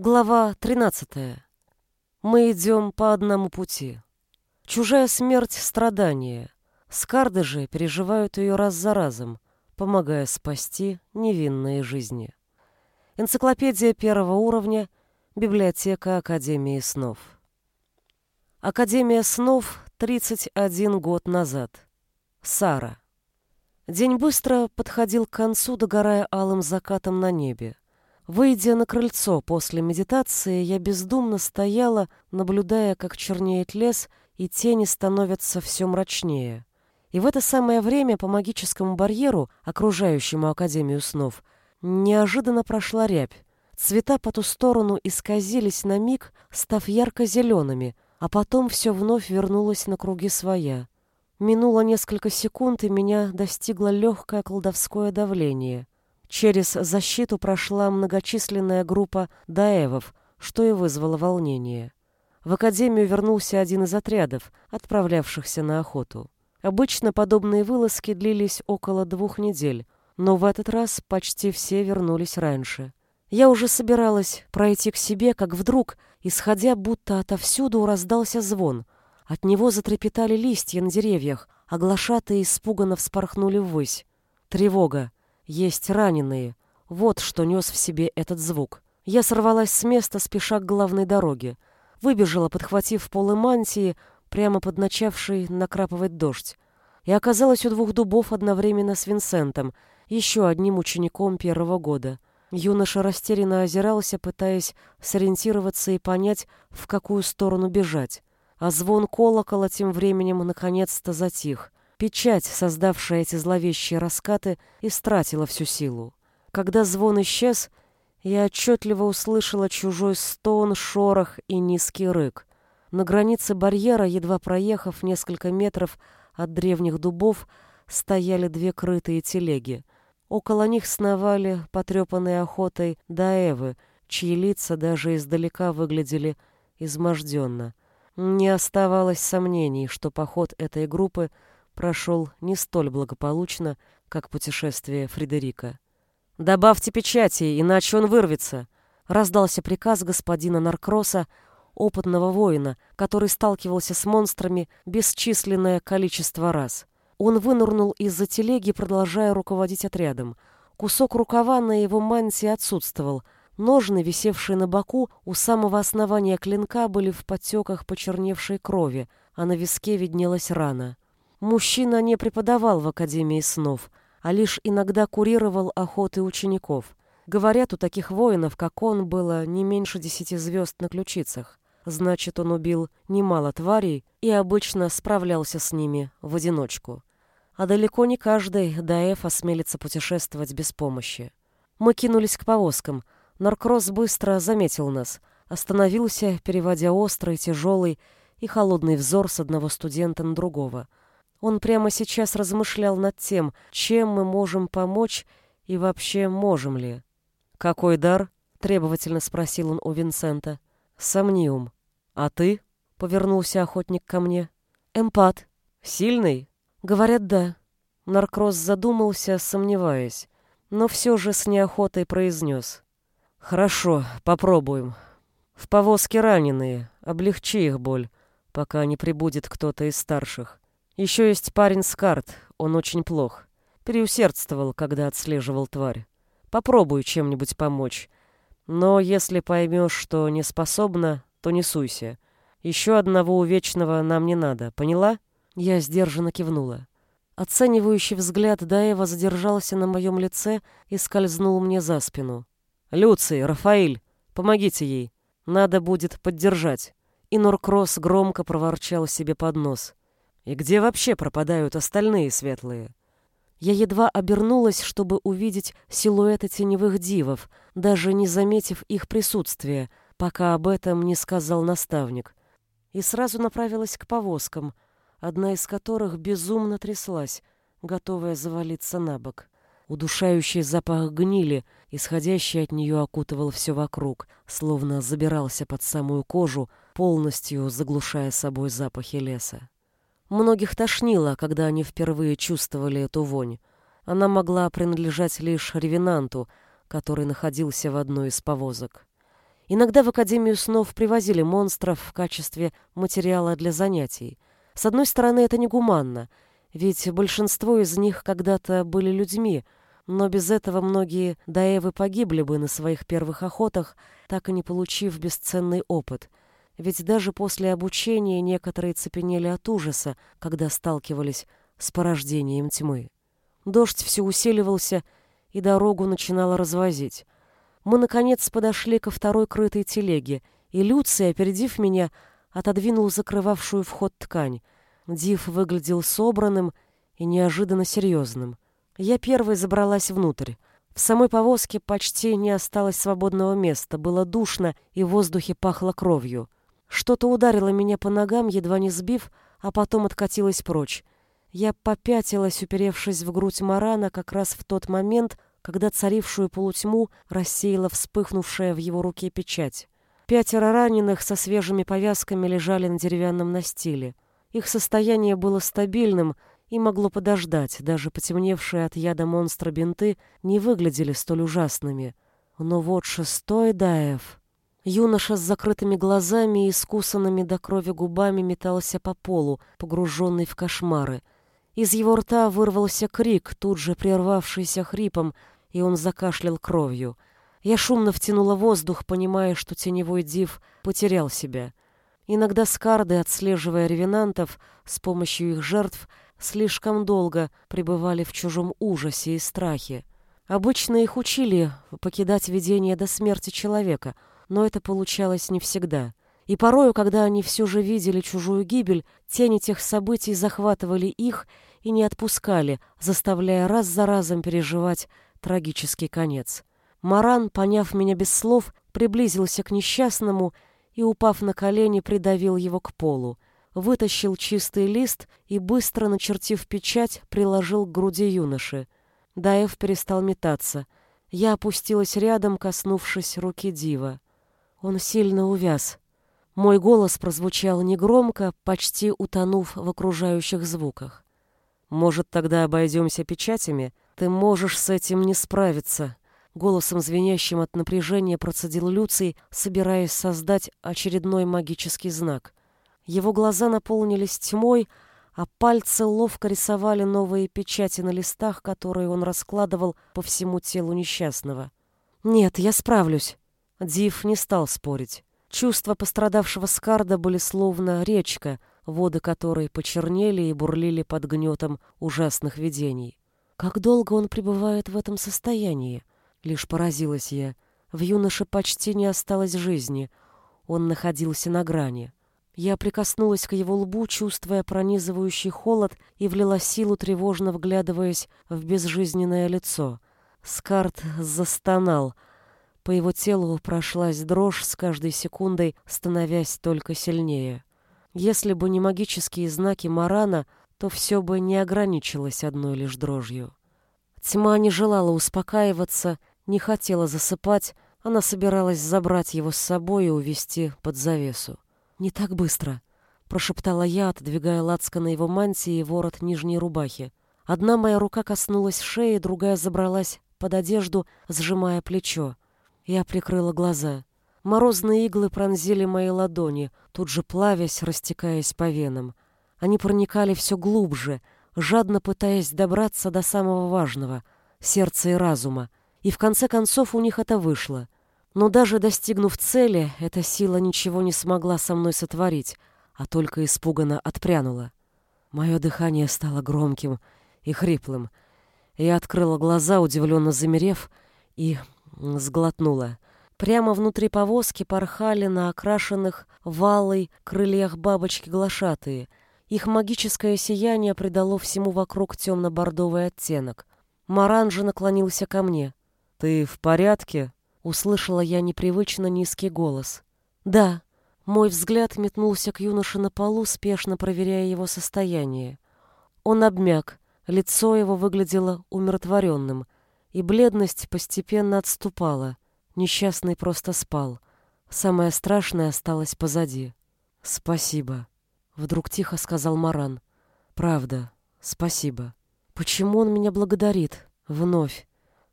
Глава 13. Мы идем по одному пути. Чужая смерть — страдание. Скарды же переживают ее раз за разом, помогая спасти невинные жизни. Энциклопедия первого уровня, библиотека Академии снов. Академия снов 31 год назад. Сара. День быстро подходил к концу, догорая алым закатом на небе. Выйдя на крыльцо после медитации, я бездумно стояла, наблюдая, как чернеет лес, и тени становятся все мрачнее. И в это самое время по магическому барьеру, окружающему Академию снов, неожиданно прошла рябь. Цвета по ту сторону исказились на миг, став ярко-зелеными, а потом все вновь вернулось на круги своя. Минуло несколько секунд, и меня достигло легкое колдовское давление — Через защиту прошла многочисленная группа даевов, что и вызвало волнение. В академию вернулся один из отрядов, отправлявшихся на охоту. Обычно подобные вылазки длились около двух недель, но в этот раз почти все вернулись раньше. Я уже собиралась пройти к себе, как вдруг, исходя будто отовсюду, раздался звон. От него затрепетали листья на деревьях, а глашатые испуганно вспорхнули ввысь. Тревога. Есть раненые. Вот что нес в себе этот звук. Я сорвалась с места, спеша к главной дороге. Выбежала, подхватив полы мантии, прямо под начавший накрапывать дождь. И оказалась у двух дубов одновременно с Винсентом, еще одним учеником первого года. Юноша растерянно озирался, пытаясь сориентироваться и понять, в какую сторону бежать. А звон колокола тем временем наконец-то затих. Печать, создавшая эти зловещие раскаты, истратила всю силу. Когда звон исчез, я отчетливо услышала чужой стон, шорох и низкий рык. На границе барьера, едва проехав несколько метров от древних дубов, стояли две крытые телеги. Около них сновали потрепанные охотой даэвы, чьи лица даже издалека выглядели изможденно. Не оставалось сомнений, что поход этой группы — прошел не столь благополучно, как путешествие Фредерика. «Добавьте печати, иначе он вырвется!» Раздался приказ господина Наркроса, опытного воина, который сталкивался с монстрами бесчисленное количество раз. Он вынырнул из-за телеги, продолжая руководить отрядом. Кусок рукава на его мантии отсутствовал. Ножны, висевшие на боку, у самого основания клинка были в потеках почерневшей крови, а на виске виднелась рана. Мужчина не преподавал в Академии снов, а лишь иногда курировал охоты учеников. Говорят, у таких воинов, как он, было не меньше десяти звезд на ключицах. Значит, он убил немало тварей и обычно справлялся с ними в одиночку. А далеко не каждый Даэф осмелится путешествовать без помощи. Мы кинулись к повозкам. Наркросс быстро заметил нас. Остановился, переводя острый, тяжелый и холодный взор с одного студента на другого — он прямо сейчас размышлял над тем, чем мы можем помочь и вообще можем ли. «Какой дар?» — требовательно спросил он у Винсента. «Сомниум. А ты?» — повернулся охотник ко мне. «Эмпат. Сильный?» «Говорят, да». Наркроз задумался, сомневаясь, но все же с неохотой произнес. «Хорошо, попробуем. В повозке раненые, облегчи их боль, пока не прибудет кто-то из старших. Еще есть парень с карт, он очень плох. Переусердствовал, когда отслеживал тварь. Попробуй чем-нибудь помочь. Но если поймешь, что не способна, то не суйся. Еще одного увечного нам не надо, поняла? Я сдержанно кивнула. Оценивающий взгляд Даева задержался на моем лице и скользнул мне за спину. «Люций, Рафаиль, помогите ей. Надо будет поддержать». И Норкросс громко проворчал себе под нос. И где вообще пропадают остальные светлые? Я едва обернулась, чтобы увидеть силуэты теневых дивов, даже не заметив их присутствия, пока об этом не сказал наставник. И сразу направилась к повозкам, одна из которых безумно тряслась, готовая завалиться на бок. Удушающий запах гнили, исходящий от нее, окутывал все вокруг, словно забирался под самую кожу, полностью заглушая собой запахи леса. Многих тошнило, когда они впервые чувствовали эту вонь. Она могла принадлежать лишь ревенанту, который находился в одной из повозок. Иногда в Академию снов привозили монстров в качестве материала для занятий. С одной стороны, это негуманно, ведь большинство из них когда-то были людьми, но без этого многие даевы погибли бы на своих первых охотах, так и не получив бесценный опыт. Ведь даже после обучения некоторые цепенели от ужаса, когда сталкивались с порождением тьмы. Дождь все усиливался, и дорогу начинало развозить. Мы, наконец, подошли ко второй крытой телеге, и Люция, опередив меня, отодвинул закрывавшую вход ткань. Див выглядел собранным и неожиданно серьезным. Я первой забралась внутрь. В самой повозке почти не осталось свободного места, было душно, и в воздухе пахло кровью. Что-то ударило меня по ногам, едва не сбив, а потом откатилось прочь. Я попятилась, уперевшись в грудь Марана, как раз в тот момент, когда царившую полутьму рассеяла вспыхнувшая в его руке печать. Пятеро раненых со свежими повязками лежали на деревянном настиле. Их состояние было стабильным и могло подождать, даже потемневшие от яда монстра бинты не выглядели столь ужасными. Но вот шестой Даев... Юноша с закрытыми глазами и искусанными до крови губами метался по полу, погруженный в кошмары — из его рта вырвался крик, тут же прервавшийся хрипом, и он закашлял кровью. Я шумно втянула воздух, понимая, что теневой див потерял себя. Иногда скарды, отслеживая ревенантов с помощью их жертв, слишком долго пребывали в чужом ужасе и страхе. Обычно их учили покидать видение до смерти человека, но это получалось не всегда. И порою, когда они все же видели чужую гибель, тени тех событий захватывали их и не отпускали, заставляя раз за разом переживать трагический конец. Маран, поняв меня без слов, приблизился к несчастному и, упав на колени, придавил его к полу. Вытащил чистый лист и, быстро начертив печать, приложил к груди юноши. Даев перестал метаться. Я опустилась рядом, коснувшись руки Дива. Он сильно увяз. Мой голос прозвучал негромко, почти утонув в окружающих звуках. Может, тогда обойдемся печатями? Ты можешь с этим не справиться. Голосом звенящим от напряжения процедил Люций, собираясь создать очередной магический знак. Его глаза наполнились тьмой, а пальцы ловко рисовали новые печати на листах, которые он раскладывал по всему телу несчастного. «Нет, я справлюсь». Див не стал спорить. Чувства пострадавшего Скарда были словно речка, воды которой почернели и бурлили под гнетом ужасных видений. Как долго он пребывает в этом состоянии? Лишь поразилась я. В юноше почти не осталось жизни. Он находился на грани. Я прикоснулась к его лбу, чувствуя пронизывающий холод, и влила силу, тревожно вглядываясь в безжизненное лицо. Скарт застонал. По его телу прошлась дрожь с каждой секундой, становясь только сильнее. Если бы не магические знаки Марана, то все бы не ограничилось одной лишь дрожью. Тьма не желала успокаиваться, не хотела засыпать, она собиралась забрать его с собой и увести под завесу. «Не так быстро», — прошептала я, отодвигая лацко на его мантии и ворот нижней рубахи. Одна моя рука коснулась шеи, другая забралась под одежду, сжимая плечо. Я прикрыла глаза. Морозные иглы пронзили мои ладони, тут же плавясь, растекаясь по венам. Они проникали все глубже, жадно пытаясь добраться до самого важного — сердца и разума. И в конце концов у них это вышло. Но даже достигнув цели, эта сила ничего не смогла со мной сотворить, а только испуганно отпрянула. Мое дыхание стало громким и хриплым. Я открыла глаза, удивленно замерев, и сглотнула — Прямо внутри повозки порхали на окрашенных валой крыльях бабочки глашатые. Их магическое сияние придало всему вокруг темно-бордовый оттенок. Маран же наклонился ко мне. «Ты в порядке?» — услышала я непривычно низкий голос. «Да». Мой взгляд метнулся к юноше на полу, спешно проверяя его состояние. Он обмяк, лицо его выглядело умиротворенным, и бледность постепенно отступала — Несчастный просто спал. Самое страшное осталось позади. «Спасибо», — вдруг тихо сказал Маран. «Правда, спасибо. Почему он меня благодарит? Вновь.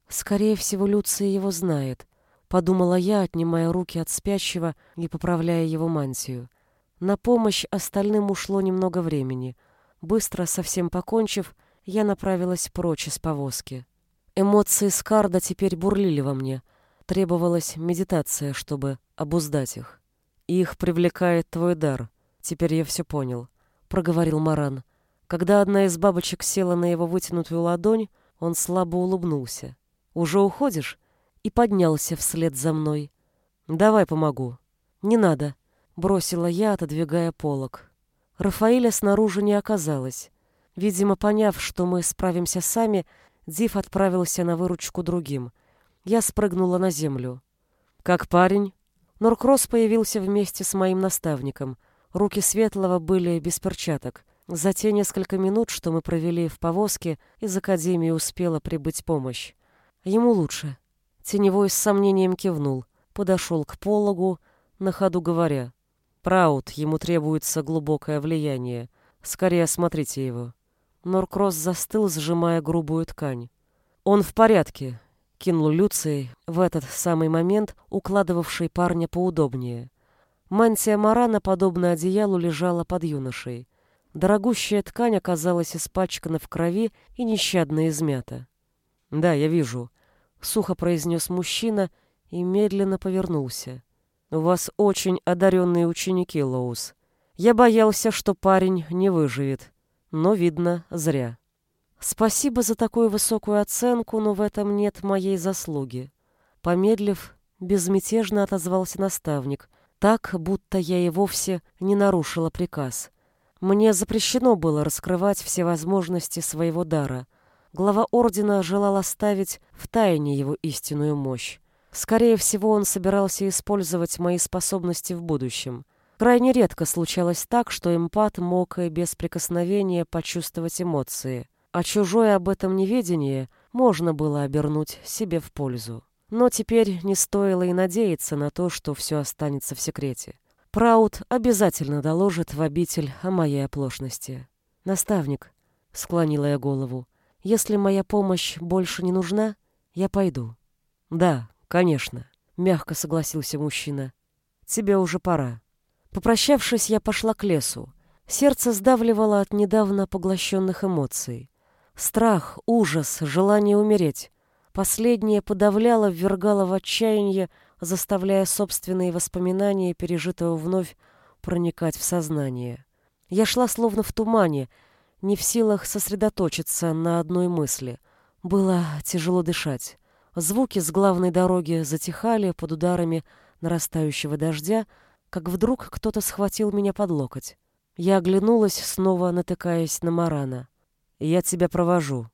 Скорее всего, Люция его знает. подумала я, отнимая руки от спящего и поправляя его мантию. На помощь остальным ушло немного времени. Быстро, совсем покончив, я направилась прочь из повозки. Эмоции Скарда теперь бурлили во мне. Требовалась медитация, чтобы обуздать их. «Их привлекает твой дар. Теперь я все понял», — проговорил Маран. Когда одна из бабочек села на его вытянутую ладонь, он слабо улыбнулся. «Уже уходишь?» и поднялся вслед за мной. «Давай помогу». «Не надо», — бросила я, отодвигая полог. Рафаэля снаружи не оказалось. Видимо, поняв, что мы справимся сами, Див отправился на выручку другим. Я спрыгнула на землю. «Как парень?» Норкросс появился вместе с моим наставником. Руки Светлого были без перчаток. За те несколько минут, что мы провели в повозке, из Академии успела прибыть помощь. Ему лучше. Теневой с сомнением кивнул, подошел к пологу, на ходу говоря. «Праут, ему требуется глубокое влияние. Скорее осмотрите его». Норкросс застыл, сжимая грубую ткань. «Он в порядке», — кинул Люций, в этот самый момент укладывавший парня поудобнее. Мантия Марана, подобно одеялу, лежала под юношей. Дорогущая ткань оказалась испачкана в крови и нещадно измята. «Да, я вижу», сухо произнес мужчина и медленно повернулся. У вас очень одаренные ученики, Лоус. Я боялся, что парень не выживет, но видно, зря. Спасибо за такую высокую оценку, но в этом нет моей заслуги. Помедлив, безмятежно отозвался наставник, так, будто я и вовсе не нарушила приказ. Мне запрещено было раскрывать все возможности своего дара — Глава ордена желал оставить в тайне его истинную мощь. Скорее всего, он собирался использовать мои способности в будущем. Крайне редко случалось так, что эмпат мог и без прикосновения почувствовать эмоции, а чужое об этом неведение можно было обернуть себе в пользу. Но теперь не стоило и надеяться на то, что все останется в секрете. Праут обязательно доложит в обитель о моей оплошности. «Наставник», — склонила я голову, если моя помощь больше не нужна, я пойду. Да, конечно, мягко согласился мужчина. Тебе уже пора. Попрощавшись, я пошла к лесу. Сердце сдавливало от недавно поглощенных эмоций. Страх, ужас, желание умереть. Последнее подавляло, ввергало в отчаяние, заставляя собственные воспоминания пережитого вновь проникать в сознание. Я шла словно в тумане, не в силах сосредоточиться на одной мысли. Было тяжело дышать. Звуки с главной дороги затихали под ударами нарастающего дождя, как вдруг кто-то схватил меня под локоть. Я оглянулась, снова натыкаясь на Марана. «Я тебя провожу».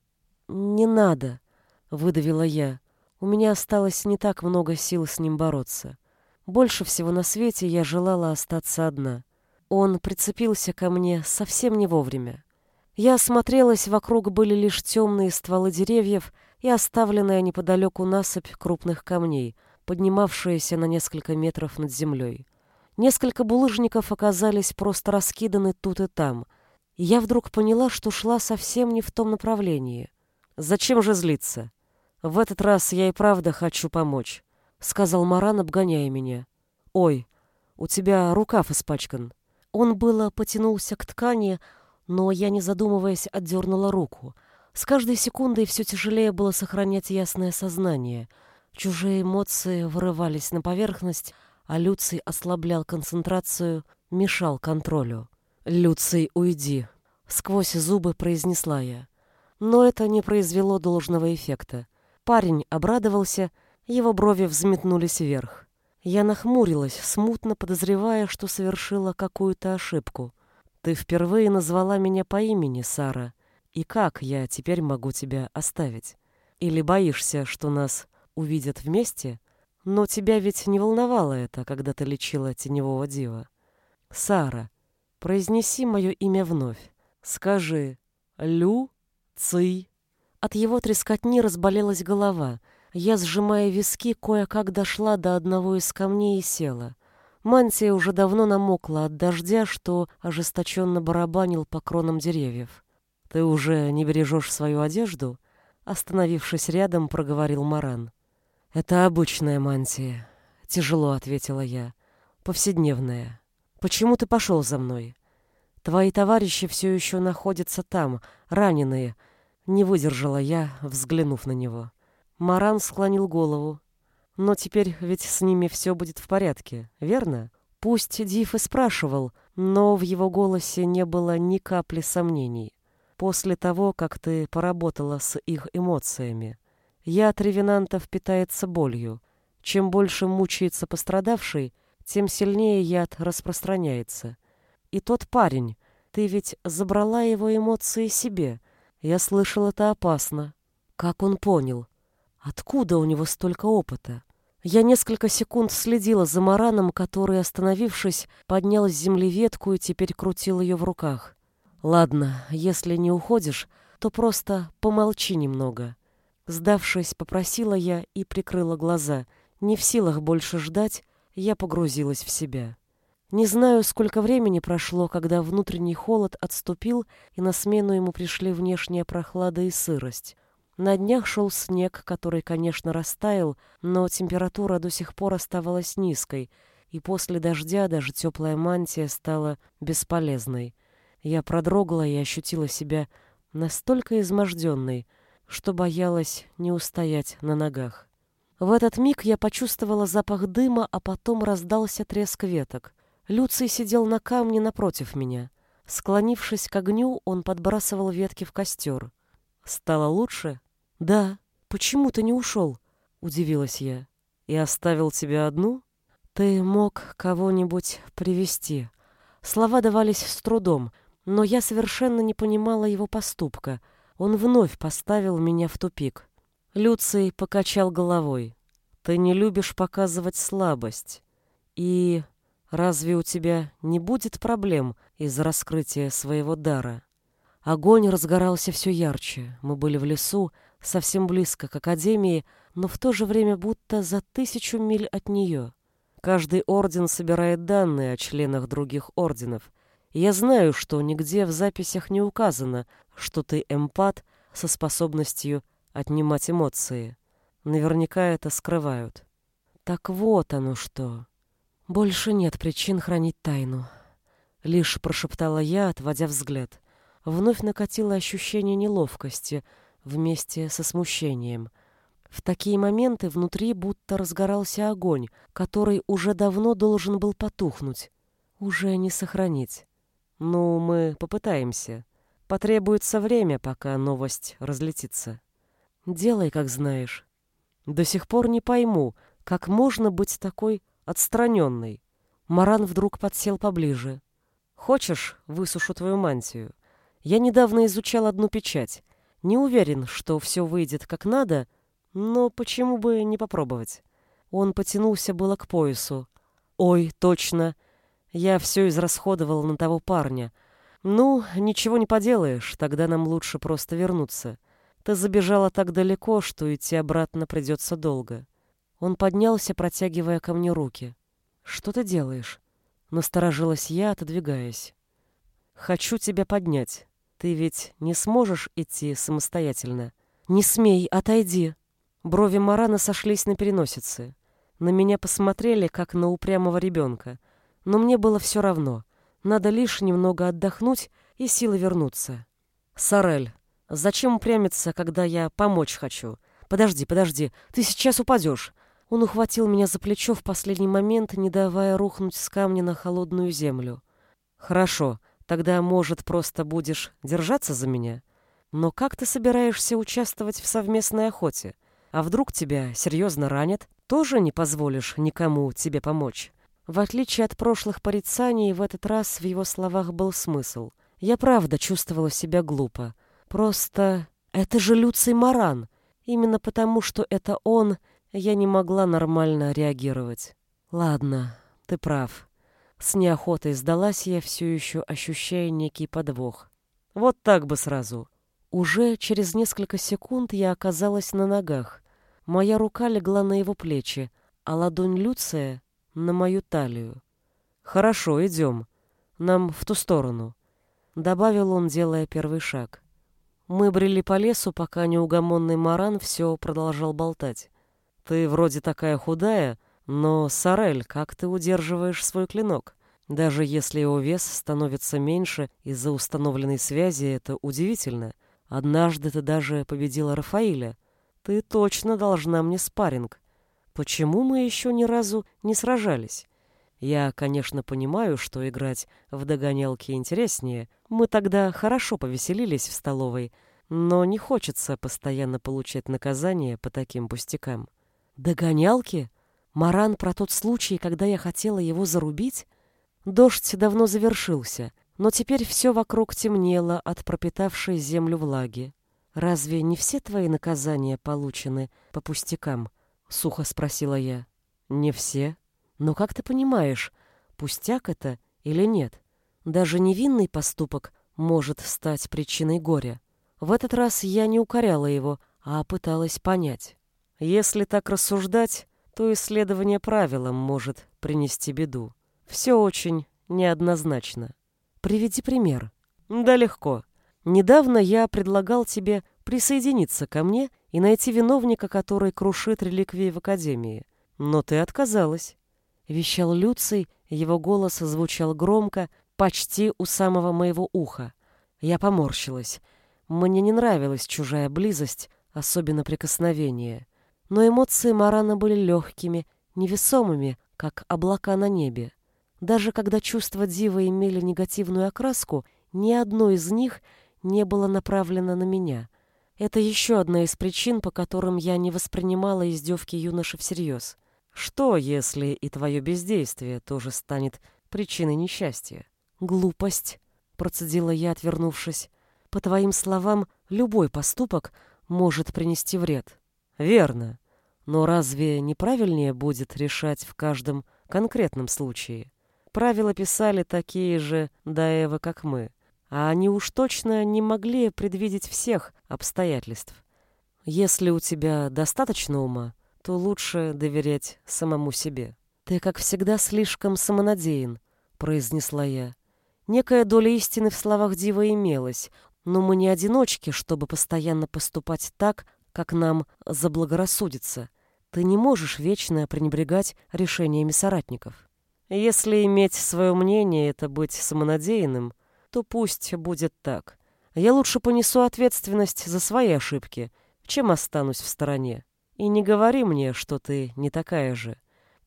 «Не надо», — выдавила я. У меня осталось не так много сил с ним бороться. Больше всего на свете я желала остаться одна. Он прицепился ко мне совсем не вовремя. Я осмотрелась, вокруг были лишь темные стволы деревьев и оставленная неподалеку насыпь крупных камней, поднимавшаяся на несколько метров над землей. Несколько булыжников оказались просто раскиданы тут и там. Я вдруг поняла, что шла совсем не в том направлении. «Зачем же злиться? В этот раз я и правда хочу помочь», — сказал Маран, обгоняя меня. «Ой, у тебя рукав испачкан». Он было потянулся к ткани, но я, не задумываясь, отдернула руку. С каждой секундой все тяжелее было сохранять ясное сознание. Чужие эмоции вырывались на поверхность, а Люций ослаблял концентрацию, мешал контролю. «Люций, уйди!» — сквозь зубы произнесла я. Но это не произвело должного эффекта. Парень обрадовался, его брови взметнулись вверх. Я нахмурилась, смутно подозревая, что совершила какую-то ошибку — ты впервые назвала меня по имени, Сара. И как я теперь могу тебя оставить? Или боишься, что нас увидят вместе? Но тебя ведь не волновало это, когда ты лечила теневого дива. Сара, произнеси мое имя вновь. Скажи «Лю Ци». От его трескотни разболелась голова. Я, сжимая виски, кое-как дошла до одного из камней и села. Мантия уже давно намокла от дождя, что ожесточенно барабанил по кронам деревьев. «Ты уже не бережешь свою одежду?» Остановившись рядом, проговорил Маран. «Это обычная мантия», — тяжело ответила я. «Повседневная. Почему ты пошел за мной? Твои товарищи все еще находятся там, раненые». Не выдержала я, взглянув на него. Маран склонил голову. «Но теперь ведь с ними все будет в порядке, верно?» Пусть Диф и спрашивал, но в его голосе не было ни капли сомнений. После того, как ты поработала с их эмоциями, Яд ревенантов питается болью. Чем больше мучается пострадавший, тем сильнее яд распространяется. И тот парень, ты ведь забрала его эмоции себе. Я слышал, это опасно. Как он понял? Откуда у него столько опыта? Я несколько секунд следила за Мараном, который, остановившись, поднял с земли ветку и теперь крутил ее в руках. «Ладно, если не уходишь, то просто помолчи немного. Сдавшись, попросила я и прикрыла глаза. Не в силах больше ждать, я погрузилась в себя. Не знаю, сколько времени прошло, когда внутренний холод отступил, и на смену ему пришли внешняя прохлада и сырость. На днях шел снег, который, конечно, растаял, но температура до сих пор оставалась низкой, и после дождя даже теплая мантия стала бесполезной. Я продрогла и ощутила себя настолько изможденной, что боялась не устоять на ногах. В этот миг я почувствовала запах дыма, а потом раздался треск веток. Люций сидел на камне напротив меня. Склонившись к огню, он подбрасывал ветки в костер. «Стало лучше?» «Да. Почему ты не ушел?» — удивилась я. «И оставил тебя одну?» «Ты мог кого-нибудь привести Слова давались с трудом, но я совершенно не понимала его поступка — он вновь поставил меня в тупик. Люций покачал головой. «Ты не любишь показывать слабость. И разве у тебя не будет проблем из-за раскрытия своего дара?» Огонь разгорался все ярче. Мы были в лесу, совсем близко к Академии, но в то же время будто за тысячу миль от нее. Каждый орден собирает данные о членах других орденов. Я знаю, что нигде в записях не указано, что ты эмпат со способностью отнимать эмоции. Наверняка это скрывают. Так вот оно что. Больше нет причин хранить тайну. Лишь прошептала я, отводя взгляд. Вновь накатило ощущение неловкости вместе со смущением. В такие моменты внутри будто разгорался огонь, который уже давно должен был потухнуть. Уже не сохранить. Ну, мы попытаемся. Потребуется время, пока новость разлетится. Делай, как знаешь. До сих пор не пойму, как можно быть такой отстраненной. Маран вдруг подсел поближе. Хочешь, высушу твою мантию? Я недавно изучал одну печать. Не уверен, что все выйдет как надо, но почему бы не попробовать? Он потянулся было к поясу. Ой, точно. Я все израсходовал на того парня. «Ну, ничего не поделаешь, тогда нам лучше просто вернуться. Ты забежала так далеко, что идти обратно придется долго». Он поднялся, протягивая ко мне руки. «Что ты делаешь?» Насторожилась я, отодвигаясь. «Хочу тебя поднять. Ты ведь не сможешь идти самостоятельно?» «Не смей, отойди!» Брови Марана сошлись на переносице. На меня посмотрели, как на упрямого ребенка. Но мне было все равно — надо лишь немного отдохнуть и силы вернуться. Сарель, зачем упрямиться, когда я помочь хочу? Подожди, подожди, ты сейчас упадешь. Он ухватил меня за плечо в последний момент, не давая рухнуть с камня на холодную землю. Хорошо, тогда, может, просто будешь держаться за меня? Но как ты собираешься участвовать в совместной охоте? А вдруг тебя серьезно ранят? Тоже не позволишь никому тебе помочь? В отличие от прошлых порицаний, в этот раз в его словах был смысл. Я правда чувствовала себя глупо. Просто это же Люций Маран. Именно потому, что это он, я не могла нормально реагировать. Ладно, ты прав. С неохотой сдалась я, все еще ощущая некий подвох. Вот так бы сразу. Уже через несколько секунд я оказалась на ногах. Моя рука легла на его плечи, а ладонь Люция на мою талию. «Хорошо, идем. Нам в ту сторону», — добавил он, делая первый шаг. Мы брели по лесу, пока неугомонный Маран все продолжал болтать. Ты вроде такая худая, но, Сарель, как ты удерживаешь свой клинок? Даже если его вес становится меньше из-за установленной связи, это удивительно. Однажды ты даже победила Рафаиля. Ты точно должна мне спарринг. Почему мы еще ни разу не сражались? Я, конечно, понимаю, что играть в догонялки интереснее. Мы тогда хорошо повеселились в столовой, но не хочется постоянно получать наказание по таким пустякам. Догонялки? Маран про тот случай, когда я хотела его зарубить? Дождь давно завершился, но теперь все вокруг темнело от пропитавшей землю влаги. «Разве не все твои наказания получены по пустякам?» — сухо спросила я. «Не все. Но как ты понимаешь, пустяк это или нет? Даже невинный поступок может стать причиной горя. В этот раз я не укоряла его, а пыталась понять. Если так рассуждать, то исследование правилам может принести беду. Все очень неоднозначно. Приведи пример. Да легко. Недавно я предлагал тебе присоединиться ко мне и найти виновника, который крушит реликвии в Академии. Но ты отказалась. Вещал Люций, его голос звучал громко, почти у самого моего уха. Я поморщилась. Мне не нравилась чужая близость, особенно прикосновение. Но эмоции Марана были легкими, невесомыми, как облака на небе. Даже когда чувства Дивы имели негативную окраску, ни одно из них не было направлено на меня. Это еще одна из причин, по которым я не воспринимала издевки юноши всерьез. Что, если и твое бездействие тоже станет причиной несчастья? Глупость, процедила я, отвернувшись. По твоим словам, любой поступок может принести вред. Верно. Но разве неправильнее будет решать в каждом конкретном случае? Правила писали такие же Даева, как мы, а они уж точно не могли предвидеть всех обстоятельств. Если у тебя достаточно ума, то лучше доверять самому себе. Ты, как всегда, слишком самонадеян, произнесла я. Некая доля истины в словах Дива имелась, но мы не одиночки, чтобы постоянно поступать так, как нам заблагорассудится. Ты не можешь вечно пренебрегать решениями соратников. Если иметь свое мнение — это быть самонадеянным, то пусть будет так. Я лучше понесу ответственность за свои ошибки, чем останусь в стороне. И не говори мне, что ты не такая же.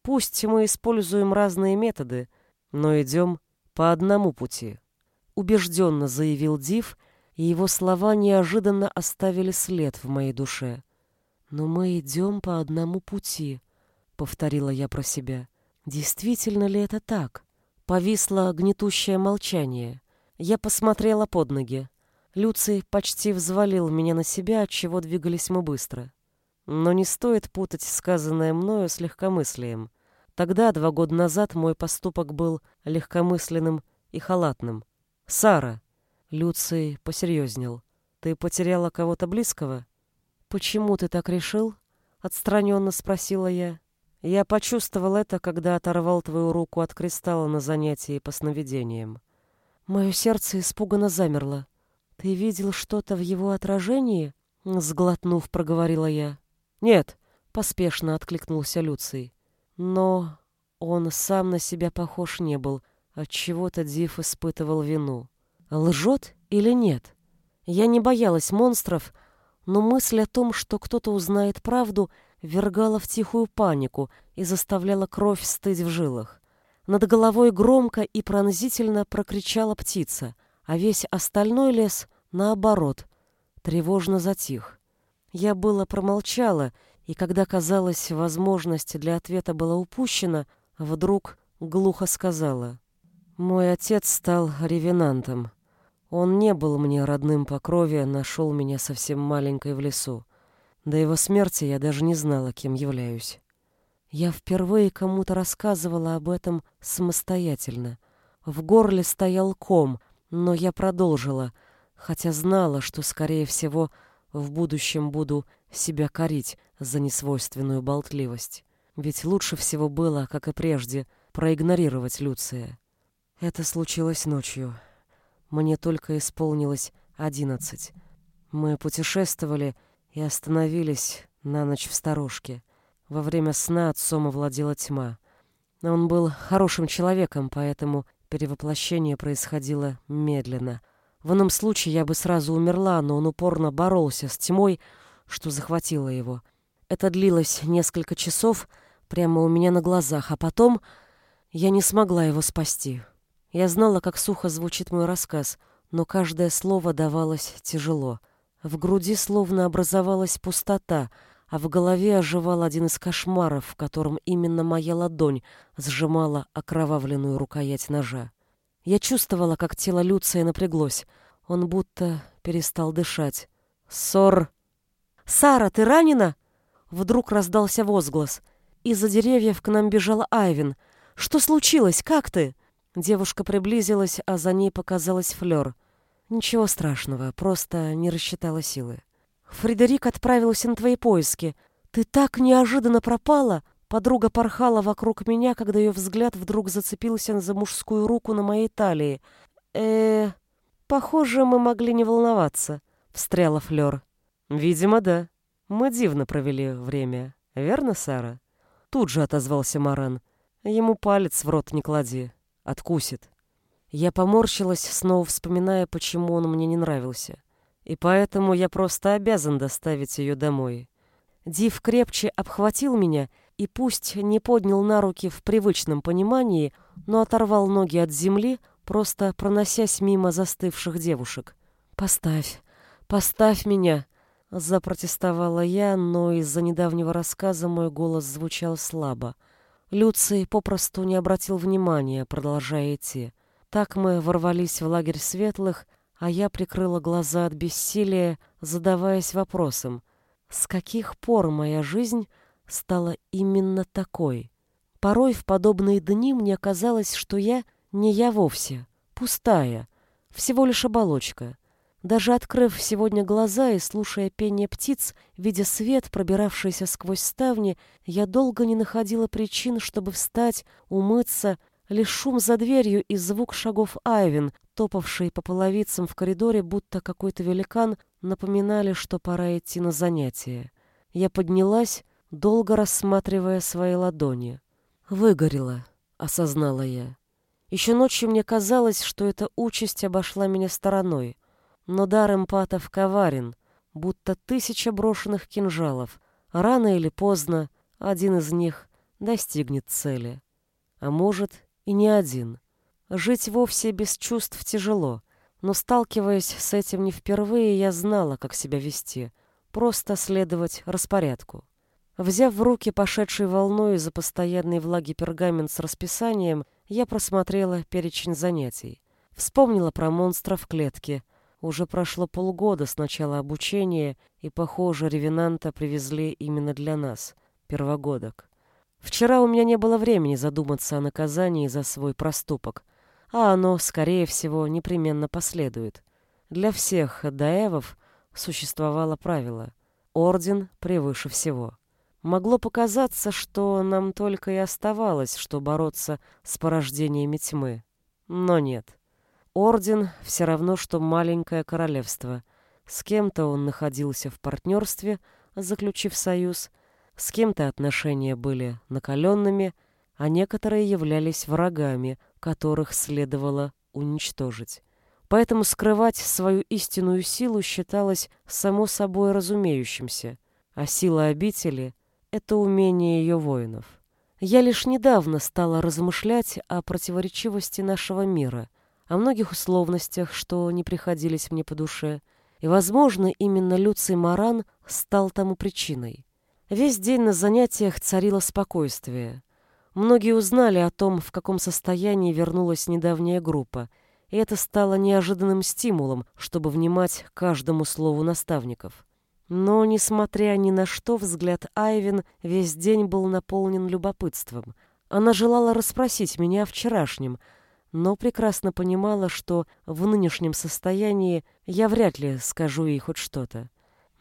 Пусть мы используем разные методы, но идем по одному пути. Убежденно заявил Див, и его слова неожиданно оставили след в моей душе. «Но мы идем по одному пути», — повторила я про себя. «Действительно ли это так?» Повисло гнетущее молчание. Я посмотрела под ноги. Люций почти взвалил меня на себя, от чего двигались мы быстро. Но не стоит путать сказанное мною с легкомыслием. Тогда, два года назад, мой поступок был легкомысленным и халатным. «Сара!» Люций посерьезнел. «Ты потеряла кого-то близкого?» «Почему ты так решил?» — отстраненно спросила я. «Я почувствовал это, когда оторвал твою руку от кристалла на занятии по сновидениям. Мое сердце испуганно замерло. Ты видел что-то в его отражении?» — сглотнув, проговорила я. «Нет», — поспешно откликнулся Люций. Но он сам на себя похож не был, отчего-то Див испытывал вину. Лжет или нет? Я не боялась монстров, но мысль о том, что кто-то узнает правду, вергала в тихую панику и заставляла кровь стыть в жилах. Над головой громко и пронзительно прокричала птица, а весь остальной лес, наоборот, тревожно затих. Я было промолчала, и когда, казалось, возможность для ответа была упущена, вдруг глухо сказала. «Мой отец стал ревенантом. Он не был мне родным по крови, нашел меня совсем маленькой в лесу. До его смерти я даже не знала, кем являюсь. Я впервые кому-то рассказывала об этом самостоятельно. В горле стоял ком, но я продолжила, хотя знала, что, скорее всего, в будущем буду себя корить за несвойственную болтливость. Ведь лучше всего было, как и прежде, проигнорировать Люция. Это случилось ночью. Мне только исполнилось одиннадцать. Мы путешествовали и остановились на ночь в сторожке. Во время сна отцом овладела тьма. Он был хорошим человеком, поэтому перевоплощение происходило медленно. В ином случае я бы сразу умерла, но он упорно боролся с тьмой, что захватило его. Это длилось несколько часов прямо у меня на глазах, а потом я не смогла его спасти. Я знала, как сухо звучит мой рассказ, но каждое слово давалось тяжело. В груди словно образовалась пустота, а в голове оживал один из кошмаров, в котором именно моя ладонь сжимала окровавленную рукоять ножа. Я чувствовала, как тело Люция напряглось. Он будто перестал дышать. «Ссор!» «Сара, ты ранена?» Вдруг раздался возглас. Из-за деревьев к нам бежал Айвин. «Что случилось? Как ты?» Девушка приблизилась, а за ней показалась Флёр. «Ничего страшного, просто не рассчитала силы». «Фредерик отправился на твои поиски. Ты так неожиданно пропала!» Подруга порхала вокруг меня, когда ее взгляд вдруг зацепился за мужскую руку на моей талии. э похоже, мы могли не волноваться», — встряла Флёр. «Видимо, да. Мы дивно провели время. Верно, Сара?» Тут же отозвался Маран. «Ему палец в рот не клади. Откусит». Я поморщилась, снова вспоминая, почему он мне не нравился. И поэтому я просто обязан доставить ее домой. Див крепче обхватил меня и пусть не поднял на руки в привычном понимании, но оторвал ноги от земли, просто проносясь мимо застывших девушек. «Поставь, поставь меня!» — запротестовала я, но из-за недавнего рассказа мой голос звучал слабо. Люций попросту не обратил внимания, продолжая идти. Так мы ворвались в лагерь светлых, а я прикрыла глаза от бессилия, задаваясь вопросом, с каких пор моя жизнь стала именно такой? Порой в подобные дни мне казалось, что я не я вовсе, пустая, всего лишь оболочка. Даже открыв сегодня глаза и слушая пение птиц, видя свет, пробиравшийся сквозь ставни, я долго не находила причин, чтобы встать, умыться, Лишь шум за дверью и звук шагов Айвин, топавший по половицам в коридоре, будто какой-то великан, напоминали, что пора идти на занятия. Я поднялась, долго рассматривая свои ладони. «Выгорела», — осознала я. Еще ночью мне казалось, что эта участь обошла меня стороной. Но дар эмпатов коварен, будто тысяча брошенных кинжалов. Рано или поздно один из них достигнет цели. А может, и не один. Жить вовсе без чувств тяжело, но, сталкиваясь с этим не впервые, я знала, как себя вести. Просто следовать распорядку. Взяв в руки пошедший волной из-за постоянной влаги пергамент с расписанием, я просмотрела перечень занятий. Вспомнила про монстра в клетке. Уже прошло полгода с начала обучения, и, похоже, ревенанта привезли именно для нас, первогодок. Вчера у меня не было времени задуматься о наказании за свой проступок, а оно, скорее всего, непременно последует. Для всех даевов существовало правило «Орден превыше всего». Могло показаться, что нам только и оставалось, что бороться с порождениями тьмы. Но нет. Орден все равно, что маленькое королевство. С кем-то он находился в партнерстве, заключив союз – с кем-то отношения были накаленными, а некоторые являлись врагами, которых следовало уничтожить. Поэтому скрывать свою истинную силу считалось само собой разумеющимся, а сила обители — это умение ее воинов. Я лишь недавно стала размышлять о противоречивости нашего мира, о многих условностях, что не приходились мне по душе, и, возможно, именно Люций Маран стал тому причиной. Весь день на занятиях царило спокойствие. Многие узнали о том, в каком состоянии вернулась недавняя группа, и это стало неожиданным стимулом, чтобы внимать каждому слову наставников. Но, несмотря ни на что, взгляд Айвин весь день был наполнен любопытством. Она желала расспросить меня о вчерашнем, но прекрасно понимала, что в нынешнем состоянии я вряд ли скажу ей хоть что-то.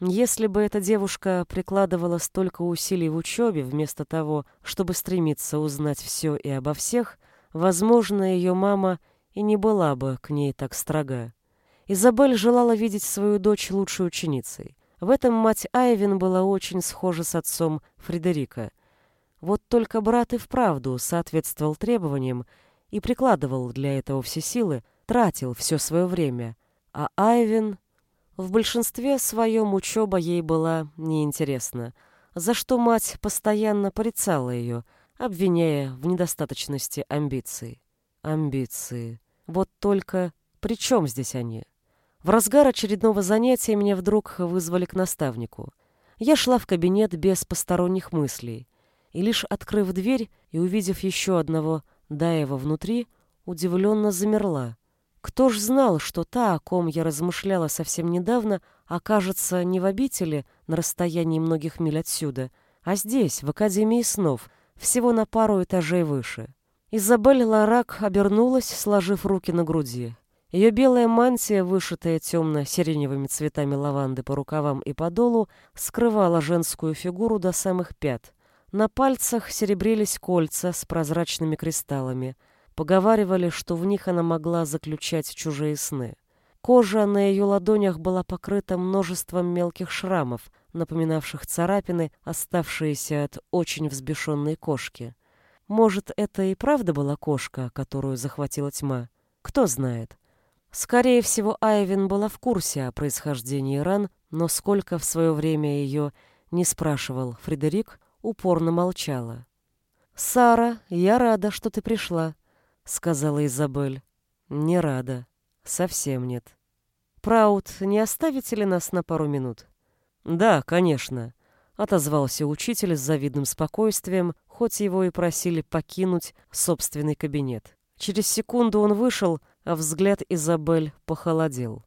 Если бы эта девушка прикладывала столько усилий в учебе, вместо того, чтобы стремиться узнать все и обо всех, возможно, ее мама и не была бы к ней так строга. Изабель желала видеть свою дочь лучшей ученицей. В этом мать Айвин была очень схожа с отцом Фредерика – Вот только брат и вправду соответствовал требованиям и прикладывал для этого все силы, тратил все свое время. А Айвин... В большинстве своем учеба ей была неинтересна, за что мать постоянно порицала ее, обвиняя в недостаточности амбиций. Амбиции. Вот только при чем здесь они? В разгар очередного занятия меня вдруг вызвали к наставнику. Я шла в кабинет без посторонних мыслей, и лишь открыв дверь и увидев еще одного Даева внутри, удивленно замерла. Кто ж знал, что та, о ком я размышляла совсем недавно, окажется не в обители на расстоянии многих миль отсюда, а здесь, в Академии снов, всего на пару этажей выше. Изабель Ларак обернулась, сложив руки на груди. Ее белая мантия, вышитая темно-сиреневыми цветами лаванды по рукавам и по долу, скрывала женскую фигуру до самых пят. На пальцах серебрились кольца с прозрачными кристаллами — Поговаривали, что в них она могла заключать чужие сны. Кожа на ее ладонях была покрыта множеством мелких шрамов, напоминавших царапины, оставшиеся от очень взбешенной кошки. Может, это и правда была кошка, которую захватила тьма? Кто знает. Скорее всего, Айвин была в курсе о происхождении ран, но сколько в свое время ее не спрашивал Фредерик, упорно молчала. «Сара, я рада, что ты пришла», сказала Изабель. Не рада. Совсем нет. Праут, не оставите ли нас на пару минут? Да, конечно, отозвался учитель с завидным спокойствием, хоть его и просили покинуть собственный кабинет. Через секунду он вышел, а взгляд Изабель похолодел.